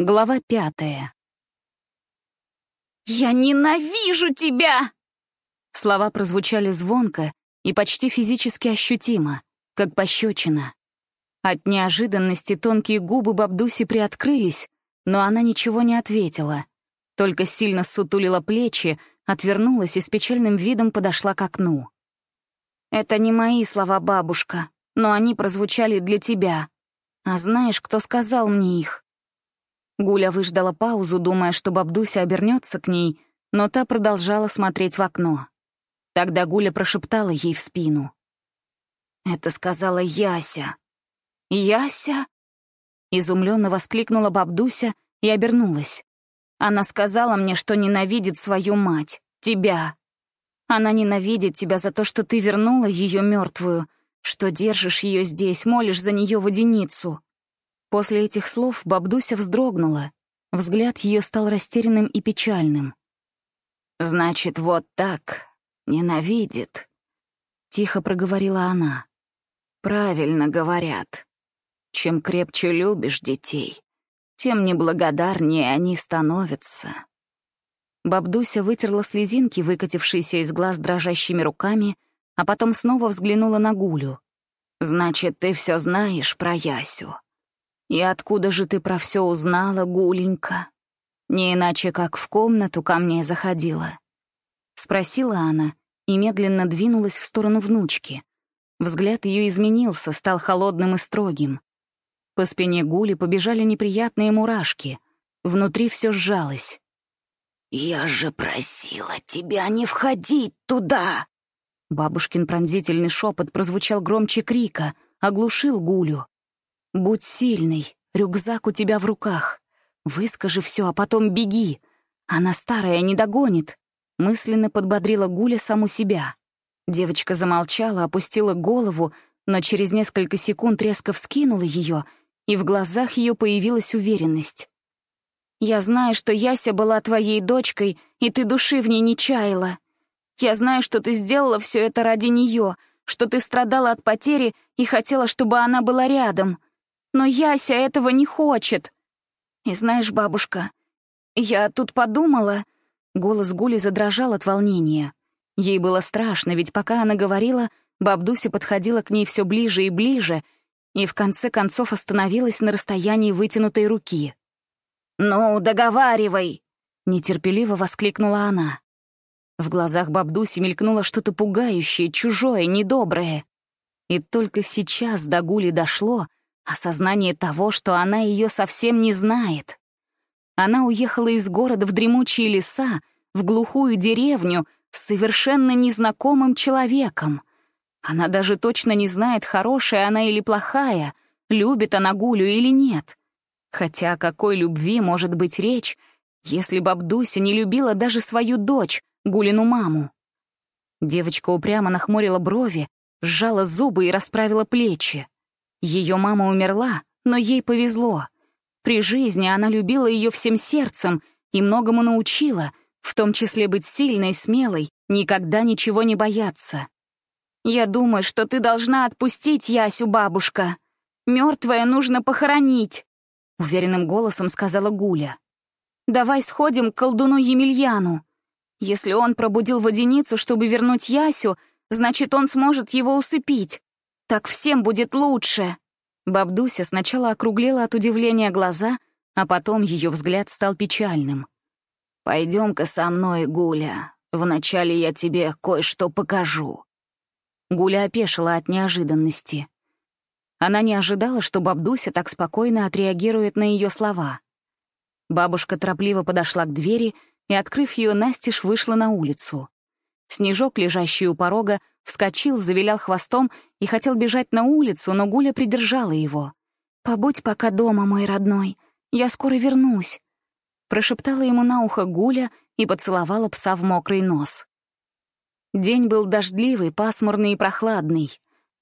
Глава пятая. «Я ненавижу тебя!» Слова прозвучали звонко и почти физически ощутимо, как пощечина. От неожиданности тонкие губы Бабдуси приоткрылись, но она ничего не ответила, только сильно сутулила плечи, отвернулась и с печальным видом подошла к окну. «Это не мои слова, бабушка, но они прозвучали для тебя. А знаешь, кто сказал мне их?» Гуля выждала паузу, думая, что бабдуся обернется к ней, но та продолжала смотреть в окно. Тогда Гуля прошептала ей в спину. «Это сказала Яся». «Яся?» Изумленно воскликнула бабдуся и обернулась. Она сказала мне, что ненавидит свою мать, тебя. Она ненавидит тебя за то, что ты вернула ее мертвую, что держишь ее здесь, молишь за нее водяницу. После этих слов Бабдуся вздрогнула. Взгляд ее стал растерянным и печальным. «Значит, вот так. Ненавидит», — тихо проговорила она. «Правильно говорят. Чем крепче любишь детей, тем неблагодарнее они становятся». Бабдуся вытерла слезинки, выкатившиеся из глаз дрожащими руками, а потом снова взглянула на Гулю. «Значит, ты все знаешь про Ясю?» «И откуда же ты про все узнала, Гуленька? Не иначе, как в комнату ко мне заходила?» Спросила она и медленно двинулась в сторону внучки. Взгляд ее изменился, стал холодным и строгим. По спине Гули побежали неприятные мурашки. Внутри все сжалось. «Я же просила тебя не входить туда!» Бабушкин пронзительный шепот прозвучал громче крика, оглушил Гулю. Будь сильный, рюкзак у тебя в руках. Выскажи все, а потом беги. Она старая, не догонит. Мысленно подбодрила Гуля саму себя. Девочка замолчала, опустила голову, но через несколько секунд резко вскинула ее, и в глазах ее появилась уверенность. «Я знаю, что Яся была твоей дочкой, и ты души в ней не чаяла. Я знаю, что ты сделала все это ради нее, что ты страдала от потери и хотела, чтобы она была рядом. Но Яся этого не хочет. И знаешь, бабушка, я тут подумала...» Голос Гули задрожал от волнения. Ей было страшно, ведь пока она говорила, бабдуся подходила к ней все ближе и ближе и в конце концов остановилась на расстоянии вытянутой руки. «Ну, договаривай!» — нетерпеливо воскликнула она. В глазах бабдуси мелькнуло что-то пугающее, чужое, недоброе. И только сейчас до Гули дошло, Осознание того, что она ее совсем не знает. Она уехала из города в дремучие леса, в глухую деревню с совершенно незнакомым человеком. Она даже точно не знает, хорошая она или плохая, любит она Гулю или нет. Хотя о какой любви может быть речь, если Бабдуся не любила даже свою дочь, Гулину маму? Девочка упрямо нахмурила брови, сжала зубы и расправила плечи. Ее мама умерла, но ей повезло. При жизни она любила ее всем сердцем и многому научила, в том числе быть сильной, смелой, никогда ничего не бояться. «Я думаю, что ты должна отпустить Ясю, бабушка. Мертвая нужно похоронить», — уверенным голосом сказала Гуля. «Давай сходим к колдуну Емельяну. Если он пробудил водяницу, чтобы вернуть Ясю, значит, он сможет его усыпить. Так всем будет лучше!» Бабдуся сначала округлила от удивления глаза, а потом ее взгляд стал печальным. «Пойдем-ка со мной, Гуля. Вначале я тебе кое-что покажу». Гуля опешила от неожиданности. Она не ожидала, что бабдуся так спокойно отреагирует на ее слова. Бабушка торопливо подошла к двери и, открыв ее настежь, вышла на улицу. Снежок, лежащий у порога, вскочил, завилял хвостом и хотел бежать на улицу, но Гуля придержала его. «Побудь пока дома, мой родной, я скоро вернусь», прошептала ему на ухо Гуля и поцеловала пса в мокрый нос. День был дождливый, пасмурный и прохладный.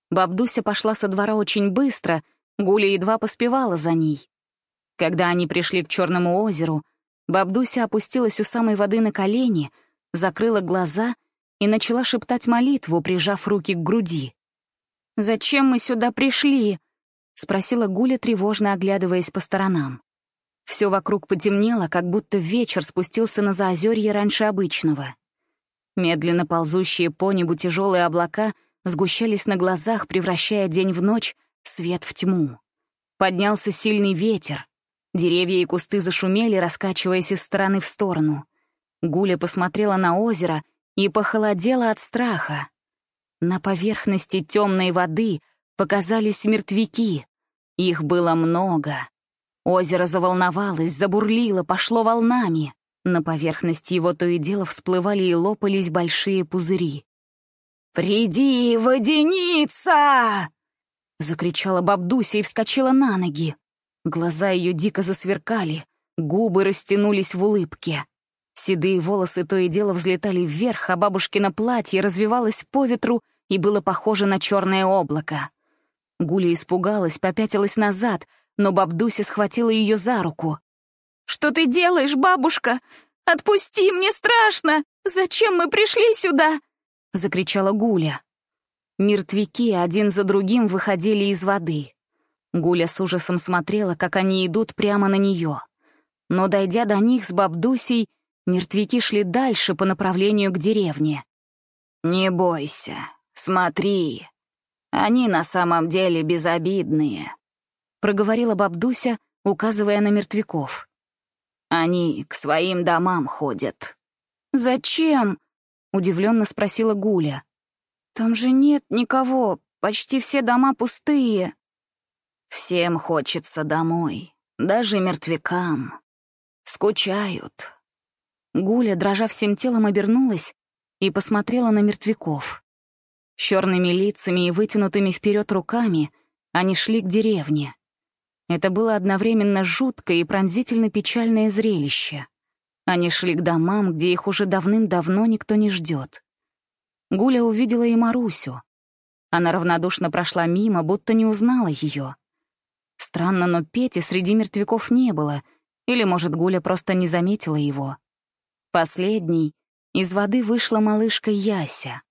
Бабдуся пошла со двора очень быстро, Гуля едва поспевала за ней. Когда они пришли к Черному озеру, Бабдуся опустилась у самой воды на колени, закрыла глаза — и начала шептать молитву, прижав руки к груди. «Зачем мы сюда пришли?» — спросила Гуля, тревожно оглядываясь по сторонам. Все вокруг потемнело, как будто вечер спустился на заозерье раньше обычного. Медленно ползущие по небу тяжелые облака сгущались на глазах, превращая день в ночь, свет в тьму. Поднялся сильный ветер. Деревья и кусты зашумели, раскачиваясь из стороны в сторону. Гуля посмотрела на озеро и похолодела от страха. На поверхности темной воды показались мертвяки. Их было много. Озеро заволновалось, забурлило, пошло волнами. На поверхности его то и дело всплывали и лопались большие пузыри. «Приди, водяница!» — закричала бабдуся и вскочила на ноги. Глаза ее дико засверкали, губы растянулись в улыбке. Седые волосы то и дело взлетали вверх, а бабушкино платье развивалось по ветру и было похоже на черное облако. Гуля испугалась, попятилась назад, но бабдуся схватила ее за руку. «Что ты делаешь, бабушка? Отпусти, мне страшно! Зачем мы пришли сюда?» — закричала Гуля. Мертвяки один за другим выходили из воды. Гуля с ужасом смотрела, как они идут прямо на нее. Но, дойдя до них с бабдусей, мертвяки шли дальше по направлению к деревне. «Не бойся, смотри. Они на самом деле безобидные», — проговорила бабдуся, указывая на мертвяков. Они к своим домам ходят». «Зачем?» — удивленно спросила Гуля. «Там же нет никого, почти все дома пустые». «Всем хочется домой, даже мертвякам. Скучают». Гуля, дрожа всем телом, обернулась и посмотрела на мертвяков. С черными лицами и вытянутыми вперед руками они шли к деревне. Это было одновременно жуткое и пронзительно печальное зрелище. Они шли к домам, где их уже давным-давно никто не ждет. Гуля увидела и Марусю. Она равнодушно прошла мимо, будто не узнала ее. Странно, но Пети среди мертвяков не было, или, может, Гуля просто не заметила его. Последней из воды вышла малышка Яся.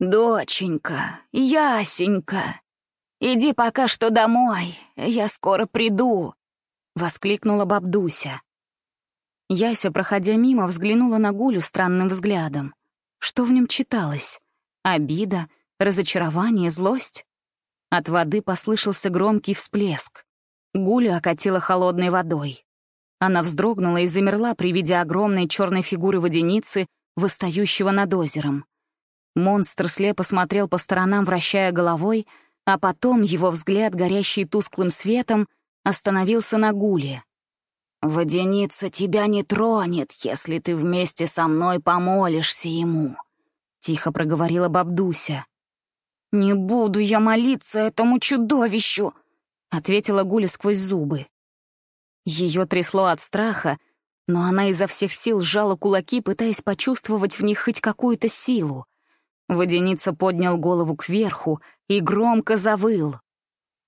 «Доченька, Ясенька, «Иди пока что домой, я скоро приду», — воскликнула бабдуся. Яся, проходя мимо, взглянула на Гулю странным взглядом. Что в нем читалось? Обида, разочарование, злость? От воды послышался громкий всплеск. Гулю окатила холодной водой. Она вздрогнула и замерла при виде огромной черной фигуры водяницы, выстающего над озером. Монстр слепо смотрел по сторонам, вращая головой, а потом его взгляд, горящий тусклым светом, остановился на гуле. «Водяница тебя не тронет, если ты вместе со мной помолишься ему», — тихо проговорила Бабдуся. «Не буду я молиться этому чудовищу», — ответила Гуля сквозь зубы. Ее трясло от страха, но она изо всех сил сжала кулаки, пытаясь почувствовать в них хоть какую-то силу. Водяница поднял голову кверху и громко завыл.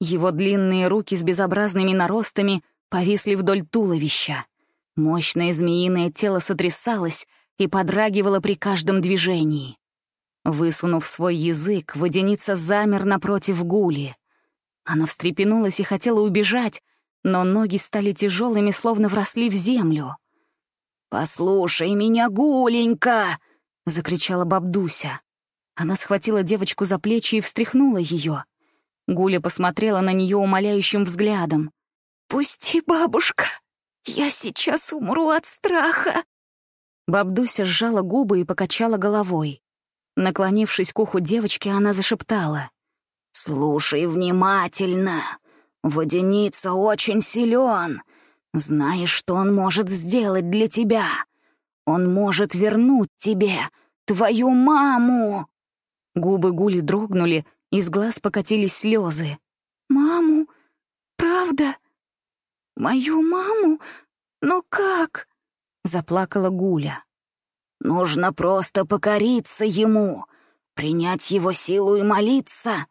Его длинные руки с безобразными наростами повисли вдоль туловища. Мощное змеиное тело сотрясалось и подрагивало при каждом движении. Высунув свой язык, водяница замер напротив гули. Она встрепенулась и хотела убежать, но ноги стали тяжелыми, словно вросли в землю. «Послушай меня, гуленька!» — закричала бабдуся. Она схватила девочку за плечи и встряхнула ее. Гуля посмотрела на нее умоляющим взглядом. «Пусти, бабушка! Я сейчас умру от страха!» Бабдуся сжала губы и покачала головой. Наклонившись к уху девочки, она зашептала. «Слушай внимательно. Водяница очень силен. Знаешь, что он может сделать для тебя? Он может вернуть тебе твою маму!» Губы Гули дрогнули, из глаз покатились слезы. «Маму? Правда? Мою маму? Но как?» — заплакала Гуля. «Нужно просто покориться ему, принять его силу и молиться».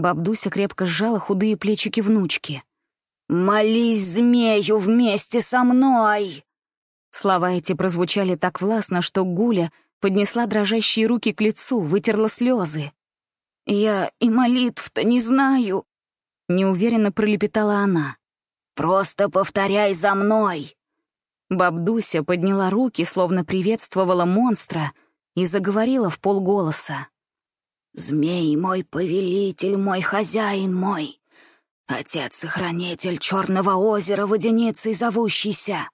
Бабдуся крепко сжала худые плечики внучки. «Молись змею вместе со мной!» Слова эти прозвучали так властно, что Гуля поднесла дрожащие руки к лицу, вытерла слезы. «Я и молитв-то не знаю», — неуверенно пролепетала она. Просто повторяй за мной!» Бабдуся подняла руки, словно приветствовала монстра, и заговорила в полголоса. «Змей мой повелитель, мой хозяин мой, отец-хранитель черного озера водяницей зовущийся,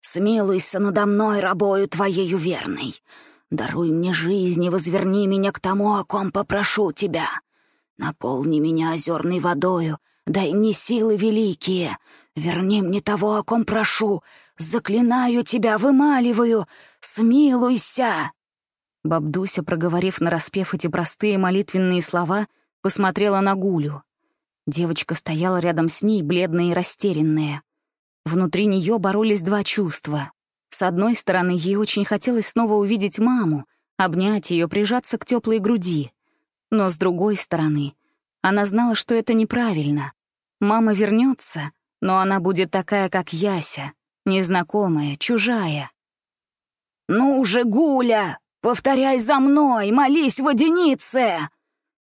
смилуйся надо мной, рабою твоею верной, даруй мне жизнь и возверни меня к тому, о ком попрошу тебя, наполни меня озерной водою, дай мне силы великие, верни мне того, о ком прошу, заклинаю тебя, вымаливаю, смилуйся!» Бабдуся, проговорив нараспев эти простые молитвенные слова, посмотрела на Гулю. Девочка стояла рядом с ней, бледная и растерянная. Внутри нее боролись два чувства. С одной стороны, ей очень хотелось снова увидеть маму, обнять ее, прижаться к теплой груди. Но с другой стороны, она знала, что это неправильно. Мама вернется, но она будет такая, как Яся, незнакомая, чужая. «Ну же, Гуля, повторяй за мной, молись водянице!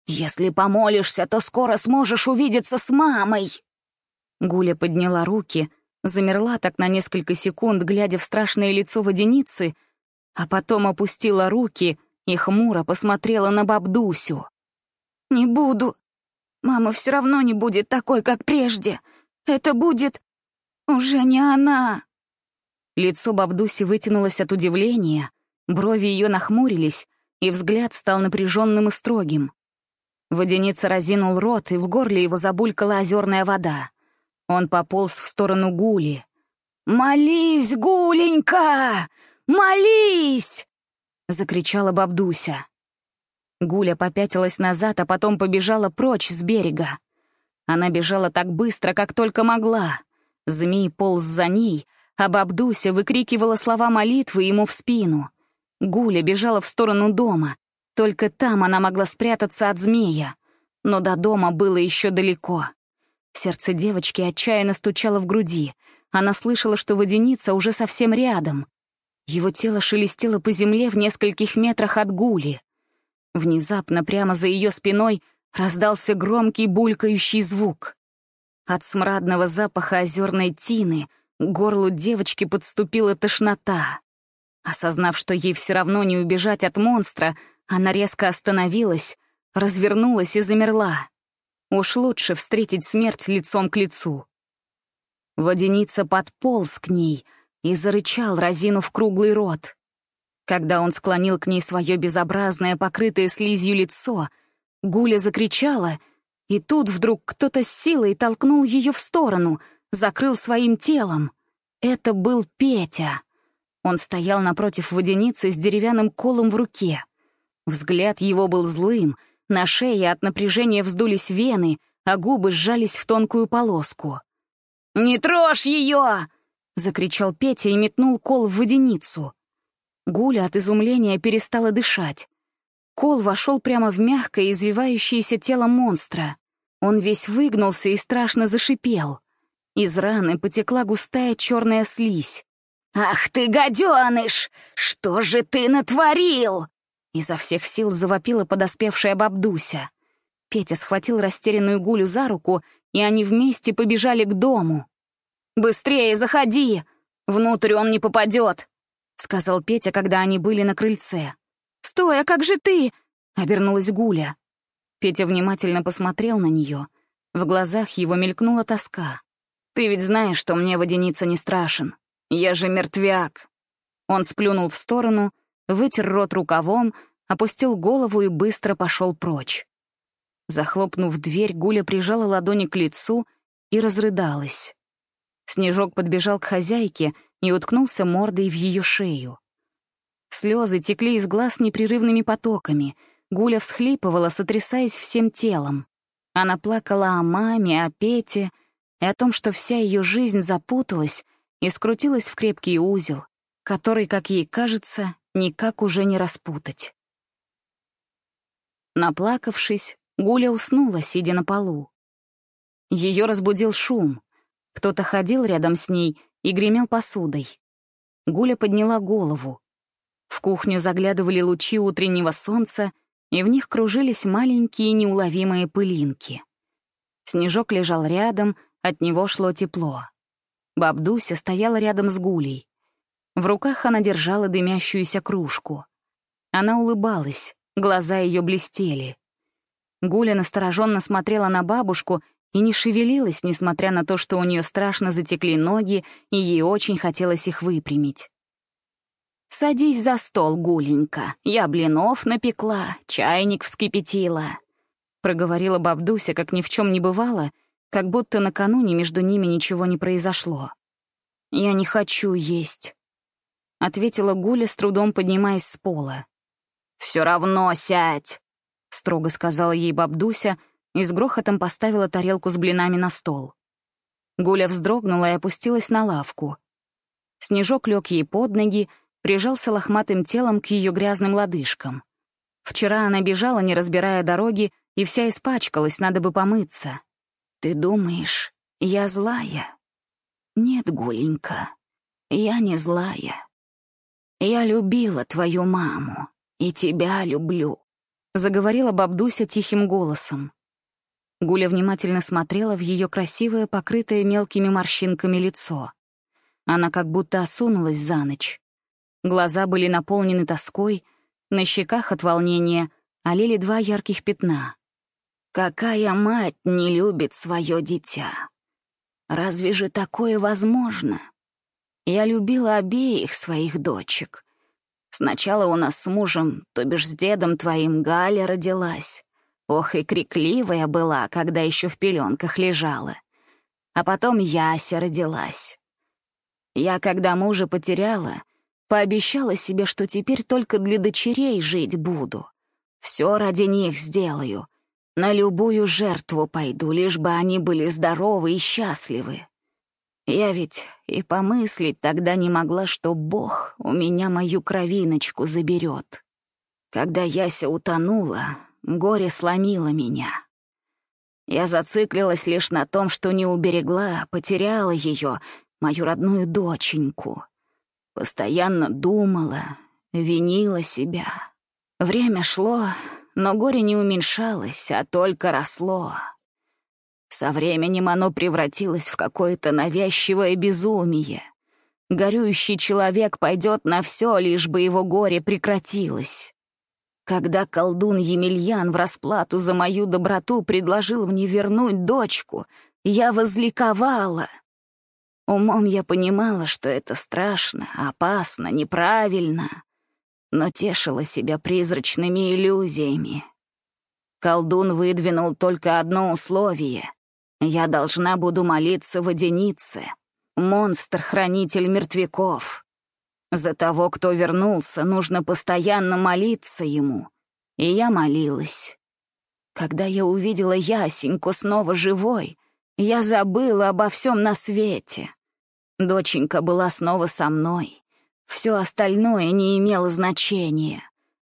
Если помолишься, то скоро сможешь увидеться с мамой!» Гуля подняла руки, замерла так на несколько секунд, глядя в страшное лицо водяницы, а потом опустила руки и хмуро посмотрела на бабдусю. «Не буду. Мама все равно не будет такой, как прежде. Это будет уже не она». Лицо бабдуси вытянулось от удивления, брови ее нахмурились, и взгляд стал напряженным и строгим. Водяница разинул рот, и в горле его забулькала озерная вода. Он пополз в сторону Гули. «Молись, Гуленька! Молись!» — закричала бабдуся. Гуля попятилась назад, а потом побежала прочь с берега. Она бежала так быстро, как только могла. Змей полз за ней — а бабдуся выкрикивала слова молитвы ему в спину. Гуля бежала в сторону дома. Только там она могла спрятаться от змея. Но до дома было еще далеко. Сердце девочки отчаянно стучало в груди. Она слышала, что водяница уже совсем рядом. Его тело шелестело по земле в нескольких метрах от Гули. Внезапно прямо за ее спиной раздался громкий булькающий звук. От смрадного запаха озерной тины горлу девочки подступила тошнота. Осознав, что ей все равно не убежать от монстра, она резко остановилась, развернулась и замерла. Уж лучше встретить смерть лицом к лицу. Водяница подполз к ней и зарычал, разинув круглый рот. Когда он склонил к ней свое безобразное, покрытое слизью лицо, Гуля закричала, и тут вдруг кто-то с силой толкнул ее в сторону — закрыл своим телом. Это был Петя. Он стоял напротив водяницы с деревянным колом в руке. Взгляд его был злым, на шее от напряжения вздулись вены, а губы сжались в тонкую полоску. «Не трожь ее!» — закричал Петя и метнул кол в водяницу. Гуля от изумления перестала дышать. Кол вошел прямо в мягкое, извивающееся тело монстра. Он весь выгнулся и страшно зашипел. Из раны потекла густая черная слизь. «Ах ты, гаденыш! Что же ты натворил?» Изо всех сил завопила подоспевшая бабдуся. Петя схватил растерянную Гулю за руку, и они вместе побежали к дому. «Быстрее заходи! Внутрь он не попадет!» — сказал Петя, когда они были на крыльце. «Стой, а как же ты?» — обернулась Гуля. Петя внимательно посмотрел на нее. В глазах его мелькнула тоска. Ты ведь знаешь, что мне водяница не страшен. Я же мертвяк». Он сплюнул в сторону, вытер рот рукавом, опустил голову и быстро пошел прочь. Захлопнув дверь, Гуля прижала ладони к лицу и разрыдалась. Снежок подбежал к хозяйке и уткнулся мордой в ее шею. Слезы текли из глаз непрерывными потоками. Гуля всхлипывала, сотрясаясь всем телом. Она плакала о маме, о Пете — и о том, что вся ее жизнь запуталась и скрутилась в крепкий узел, который, как ей кажется, никак уже не распутать. Наплакавшись, Гуля уснула, сидя на полу. Ее разбудил шум. Кто-то ходил рядом с ней и гремел посудой. Гуля подняла голову. В кухню заглядывали лучи утреннего солнца, и в них кружились маленькие неуловимые пылинки. Снежок лежал рядом, от него шло тепло. Бабдуся стояла рядом с Гулей. В руках она держала дымящуюся кружку. Она улыбалась, глаза ее блестели. Гуля настороженно смотрела на бабушку и не шевелилась, несмотря на то, что у нее страшно затекли ноги, и ей очень хотелось их выпрямить. «Садись за стол, Гуленька, я блинов напекла, чайник вскипятила», — проговорила бабдуся, как ни в чем не бывало, как будто накануне между ними ничего не произошло. «Я не хочу есть», — ответила Гуля, с трудом поднимаясь с пола. «Все равно сядь», — строго сказала ей бабдуся и с грохотом поставила тарелку с блинами на стол. Гуля вздрогнула и опустилась на лавку. Снежок лег ей под ноги, прижался лохматым телом к ее грязным лодыжкам. Вчера она бежала, не разбирая дороги, и вся испачкалась, надо бы помыться. «Ты думаешь, я злая?» «Нет, Гуленька, я не злая. Я любила твою маму, и тебя люблю», — заговорила бабдуся тихим голосом. Гуля внимательно смотрела в ее красивое, покрытое мелкими морщинками лицо. Она как будто осунулась за ночь. Глаза были наполнены тоской, на щеках от волнения олели два ярких пятна. «Какая мать не любит свое дитя? Разве же такое возможно? Я любила обеих своих дочек. Сначала у нас с мужем, то бишь с дедом твоим, Галя родилась. Ох, и крикливая была, когда еще в пеленках лежала. А потом Яся родилась. Я, когда мужа потеряла, Пообещала себе, что теперь только для дочерей жить буду. Все ради них сделаю. На любую жертву пойду, лишь бы они были здоровы и счастливы. Я ведь и помыслить тогда не могла, что Бог у меня мою кровиночку заберет. Когда Яся утонула, горе сломило меня. Я зациклилась лишь на том, что не уберегла, потеряла ее, мою родную доченьку. Постоянно думала, винила себя. Время шло, но горе не уменьшалось, а только росло. Со временем оно превратилось в какое-то навязчивое безумие. Горюющий человек пойдет на все, лишь бы его горе прекратилось. Когда колдун Емельян в расплату за мою доброту предложил мне вернуть дочку, я возликовала — Умом я понимала, что это страшно, опасно, неправильно, но тешила себя призрачными иллюзиями. Колдун выдвинул только одно условие. Я должна буду молиться водянице, монстр-хранитель мертвяков. За того, кто вернулся, нужно постоянно молиться ему. И я молилась. Когда я увидела Ясеньку снова живой, я забыла обо всем на свете. Доченька была снова со мной. Все остальное не имело значения.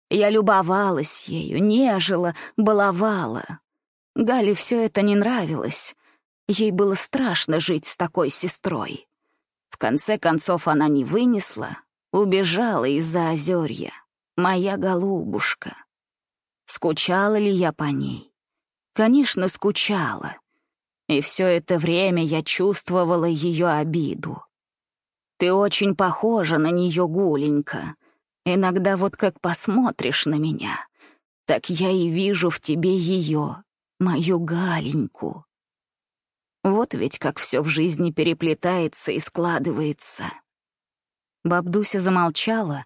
Я любовалась ею, нежила, баловала. Гале все это не нравилось. Ей было страшно жить с такой сестрой. В конце концов она не вынесла, убежала из-за озерья. Моя голубушка. Скучала ли я по ней? Конечно, скучала. И все это время я чувствовала ее обиду. Ты очень похожа на нее, Гуленька. Иногда вот как посмотришь на меня, так я и вижу в тебе ее, мою Галеньку. Вот ведь как все в жизни переплетается и складывается. Бабдуся замолчала,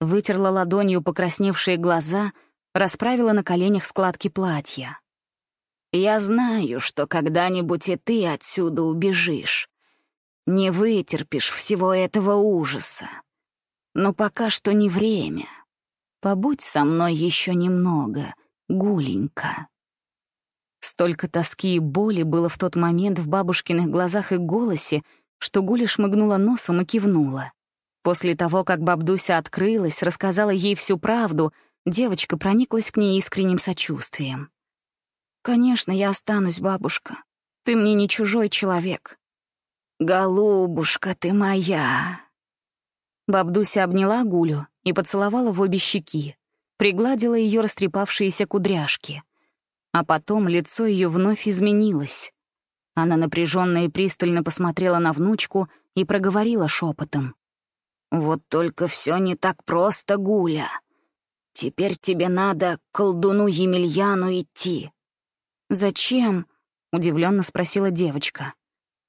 вытерла ладонью покрасневшие глаза, расправила на коленях складки платья. «Я знаю, что когда-нибудь и ты отсюда убежишь. Не вытерпишь всего этого ужаса. Но пока что не время. Побудь со мной еще немного, гуленька. Столько тоски и боли было в тот момент в бабушкиных глазах и голосе, что Гуля шмыгнула носом и кивнула. После того, как бабдуся открылась, рассказала ей всю правду, девочка прониклась к ней искренним сочувствием. «Конечно, я останусь, бабушка. Ты мне не чужой человек. «Голубушка ты моя!» Бабдуся обняла Гулю и поцеловала в обе щеки, пригладила ее растрепавшиеся кудряшки. А потом лицо ее вновь изменилось. Она напряженно и пристально посмотрела на внучку и проговорила шепотом. «Вот только все не так просто, Гуля. Теперь тебе надо к колдуну Емельяну идти». «Зачем?» — удивленно спросила девочка.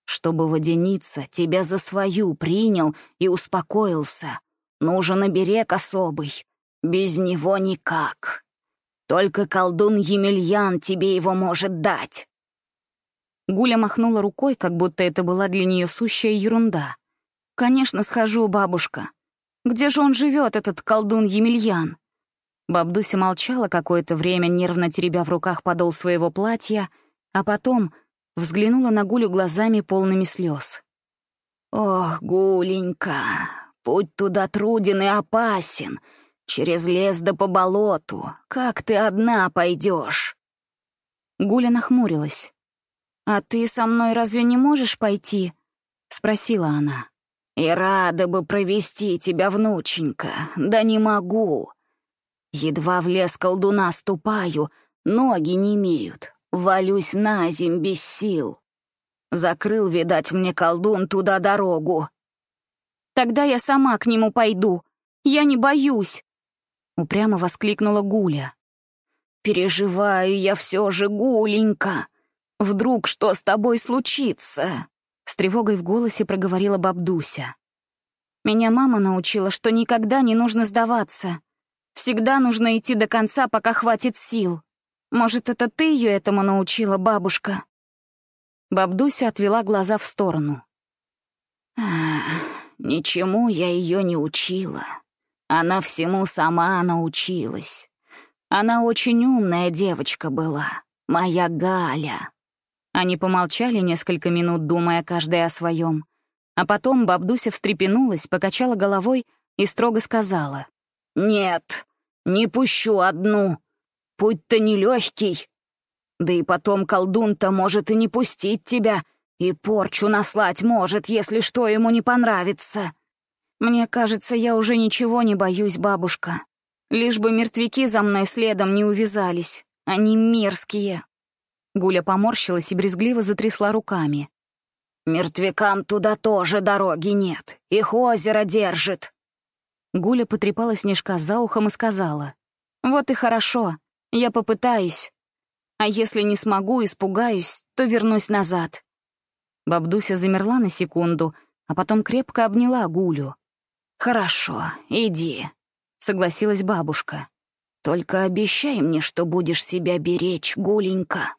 «Чтобы водяница тебя за свою принял и успокоился. Нужен оберег особый. Без него никак. Только колдун Емельян тебе его может дать». Гуля махнула рукой, как будто это была для нее сущая ерунда. «Конечно, схожу, бабушка. Где же он живет, этот колдун Емельян?» Бабдуся молчала какое-то время, нервно теребя в руках подол своего платья, а потом взглянула на Гулю глазами полными слез. «Ох, Гуленька, путь туда труден и опасен. Через лес да по болоту. Как ты одна пойдешь? Гуля нахмурилась. «А ты со мной разве не можешь пойти?» — спросила она. «И рада бы провести тебя, внученька, да не могу. Едва в лес колдуна ступаю, ноги не имеют, валюсь на земь без сил. Закрыл, видать, мне колдун туда дорогу». «Тогда я сама к нему пойду. Я не боюсь», — упрямо воскликнула Гуля. «Переживаю я все же, Гуленька. Вдруг что с тобой случится?» С тревогой в голосе проговорила бабдуся. «Меня мама научила, что никогда не нужно сдаваться. Всегда нужно идти до конца, пока хватит сил. Может, это ты ее этому научила, бабушка?» Бабдуся отвела глаза в сторону. «Ничему я ее не учила. Она всему сама научилась. Она очень умная девочка была, моя Галя». Они помолчали несколько минут, думая каждая о своем. А потом бабдуся встрепенулась, покачала головой и строго сказала. «Нет, не пущу одну. Путь-то нелегкий. Да и потом колдун-то может и не пустить тебя, и порчу наслать может, если что ему не понравится». «Мне кажется, я уже ничего не боюсь, бабушка. Лишь бы мертвяки за мной следом не увязались. Они мерзкие». Гуля поморщилась и брезгливо затрясла руками. «Мертвякам туда тоже дороги нет, их озеро держит». Гуля потрепала снежка за ухом и сказала. «Вот и хорошо, я попытаюсь. А если не смогу, испугаюсь, то вернусь назад». Бабдуся замерла на секунду, а потом крепко обняла Гулю. «Хорошо, иди», — согласилась бабушка. «Только обещай мне, что будешь себя беречь, Гуленька».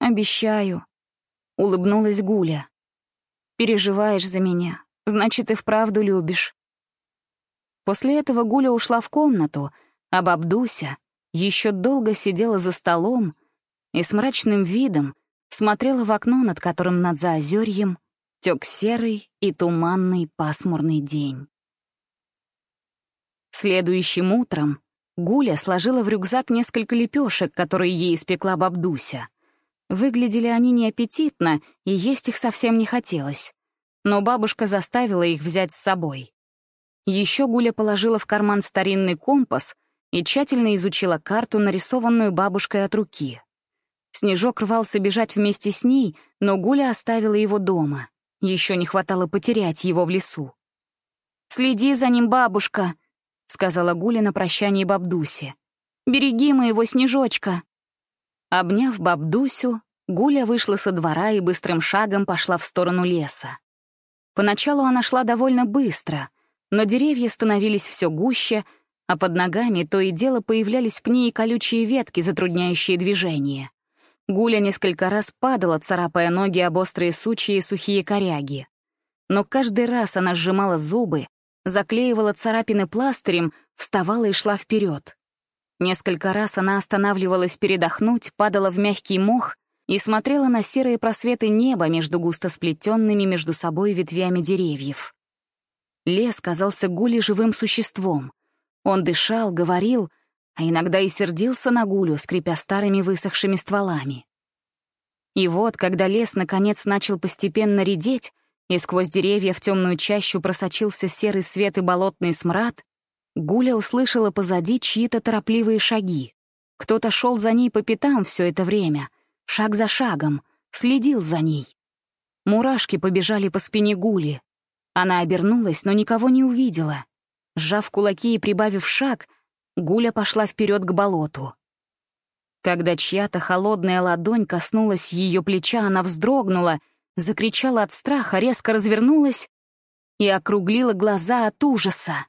«Обещаю», — улыбнулась Гуля. «Переживаешь за меня, значит, и вправду любишь». После этого Гуля ушла в комнату, а бабдуся еще долго сидела за столом и с мрачным видом смотрела в окно, над которым над заозерьем тек серый и туманный пасмурный день. Следующим утром Гуля сложила в рюкзак несколько лепешек, которые ей испекла бабдуся. Выглядели они неаппетитно, и есть их совсем не хотелось. Но бабушка заставила их взять с собой. Еще Гуля положила в карман старинный компас и тщательно изучила карту, нарисованную бабушкой от руки. Снежок рвался бежать вместе с ней, но Гуля оставила его дома. Еще не хватало потерять его в лесу. «Следи за ним, бабушка», — сказала Гуля на прощании бабдусе. «Береги моего снежочка». Обняв бабдусю, Гуля вышла со двора и быстрым шагом пошла в сторону леса. Поначалу она шла довольно быстро, но деревья становились все гуще, а под ногами то и дело появлялись пни и колючие ветки, затрудняющие движение. Гуля несколько раз падала, царапая ноги об острые сучья и сухие коряги. Но каждый раз она сжимала зубы, заклеивала царапины пластырем, вставала и шла вперед. Несколько раз она останавливалась передохнуть, падала в мягкий мох и смотрела на серые просветы неба между густо сплетенными между собой ветвями деревьев. Лес казался Гуле живым существом. Он дышал, говорил, а иногда и сердился на Гулю, скрипя старыми высохшими стволами. И вот, когда лес наконец начал постепенно редеть, и сквозь деревья в темную чащу просочился серый свет и болотный смрад, Гуля услышала позади чьи-то торопливые шаги. Кто-то шел за ней по пятам все это время, шаг за шагом, следил за ней. Мурашки побежали по спине Гули. Она обернулась, но никого не увидела. Сжав кулаки и прибавив шаг, Гуля пошла вперед к болоту. Когда чья-то холодная ладонь коснулась ее плеча, она вздрогнула, закричала от страха, резко развернулась и округлила глаза от ужаса.